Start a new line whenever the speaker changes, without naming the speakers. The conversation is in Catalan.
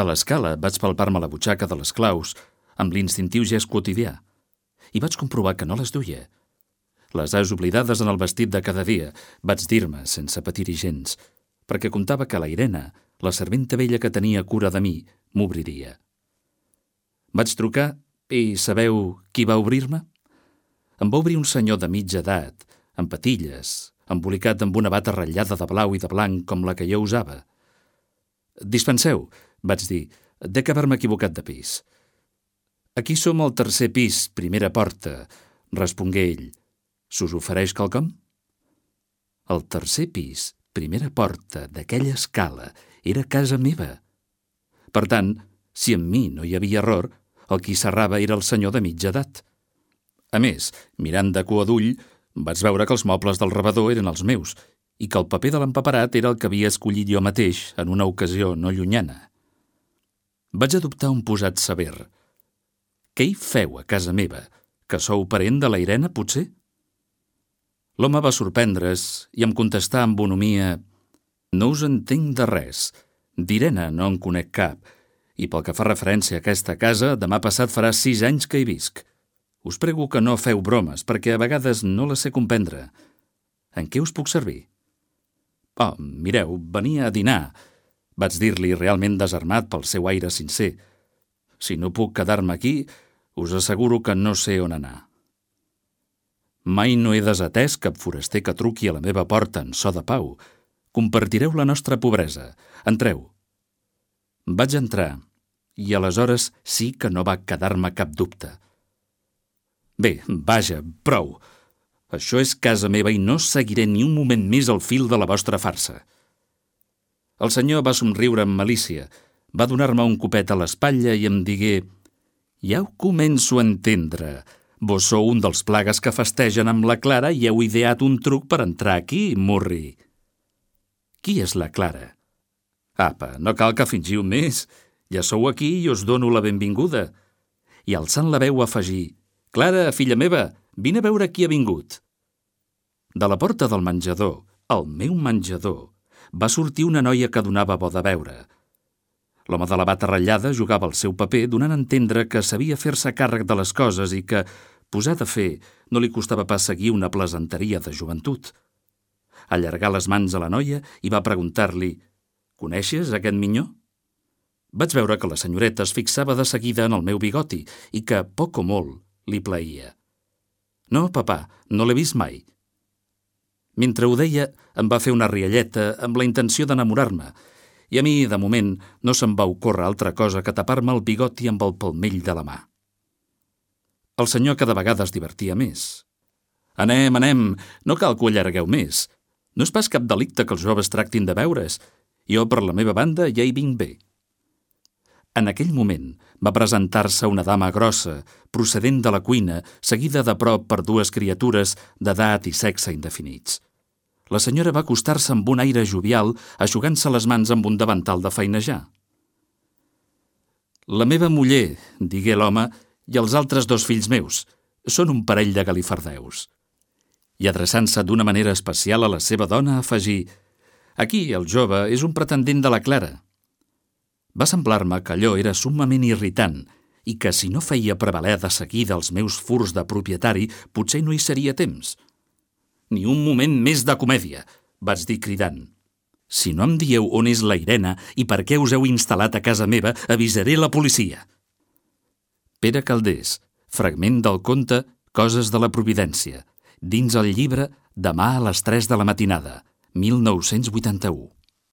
A l'escala vaig palpar-me la butxaca de les claus amb l'instintiu gest quotidià i vaig comprovar que no les duia. Les has oblidades en el vestit de cada dia, vaig dir-me, sense patir-hi gens, perquè comptava que la Irene, la serventa vella que tenia cura de mi, m'obriria. Vaig trucar i sabeu qui va obrir-me? Em va obrir un senyor de mitja edat, amb patilles, embolicat amb una bata ratllada de blau i de blanc com la que jo usava. Dispenseu, vaig dir, dec haver-me equivocat de pis. Aquí som al tercer pis, primera porta, respongué ell. S'us ofereix quelcom? El tercer pis, primera porta d'aquella escala, era casa meva. Per tant, si en mi no hi havia error, el qui serrava era el senyor de mitja edat. A més, mirant de cua d'ull, vaig veure que els mobles del rebedor eren els meus i que el paper de l'empaperat era el que havia escollit jo mateix en una ocasió no llunyana. Vaig adoptar un posat sever. Què hi feu a casa meva? Que sou parent de la Irene, potser? L'home va sorprendre's i em contestà amb bonomia «No us entenc de res. D'Irene no en conec cap, i pel que fa referència a aquesta casa, demà passat farà sis anys que hi visc. Us prego que no feu bromes, perquè a vegades no les sé comprendre. En què us puc servir?» «Oh, mireu, venia a dinar», vaig dir-li realment desarmat pel seu aire sincer. «Si no puc quedar-me aquí, us asseguro que no sé on anar». Mai no he desatès cap foraster que truqui a la meva porta en so de pau. Compartireu la nostra pobresa. Entreu. Vaig entrar, i aleshores sí que no va quedar-me cap dubte. Bé, vaja, prou. Això és casa meva i no seguiré ni un moment més el fil de la vostra farsa. El senyor va somriure amb malícia, va donar-me un copet a l'espatlla i em digué «Ja ho començo a entendre. Vos sou un dels plagues que festegen amb la Clara i heu ideat un truc per entrar aquí, Murri». «Qui és la Clara?» «Apa, no cal que fingiu més. Ja sou aquí i us dono la benvinguda». I alçant la veu afegir «Clara, filla meva, vine a veure qui ha vingut». De la porta del menjador, el meu menjador, va sortir una noia que donava bo de veure. L'home de la bata ratllada jugava el seu paper donant a entendre que sabia fer-se càrrec de les coses i que, posat a fer, no li costava pas seguir una plesanteria de joventut. Allargà les mans a la noia i va preguntar-li «Coneixes aquest minyó?» Vaig veure que la senyoreta es fixava de seguida en el meu bigoti i que, poc o molt, li plaïa. «No, papà, no l'he vist mai», mentre ho deia, em va fer una rialleta amb la intenció d'enamorar-me, i a mi, de moment, no se'm va ocórrer altra cosa que tapar-me el bigoti amb el palmell de la mà. El senyor cada vegada es divertia més. Anem, anem, no cal que ho allargueu més. No és pas cap delicte que els joves tractin de veure's. Jo, per la meva banda, ja hi vinc bé. En aquell moment va presentar-se una dama grossa, procedent de la cuina, seguida de prop per dues criatures d'edat i sexe indefinits. La senyora va acostar-se amb un aire jovial, aixugant-se les mans amb un davantal de feinejar. La meva muller, digué l'home, i els altres dos fills meus, són un parell de galifardeus. I adreçant-se d'una manera especial a la seva dona, afegí «Aquí, el jove, és un pretendent de la Clara». Va semblar-me que allò era summament irritant i que si no feia prevaler de seguida els meus furs de propietari, potser no hi seria temps. Ni un moment més de comèdia, vaig dir cridant. Si no em dieu on és la Irene i per què us heu instal·lat a casa meva, avisaré la policia. Pere Caldés, fragment del conte Coses de la Providència, dins el llibre Demà a les 3 de la matinada, 1981.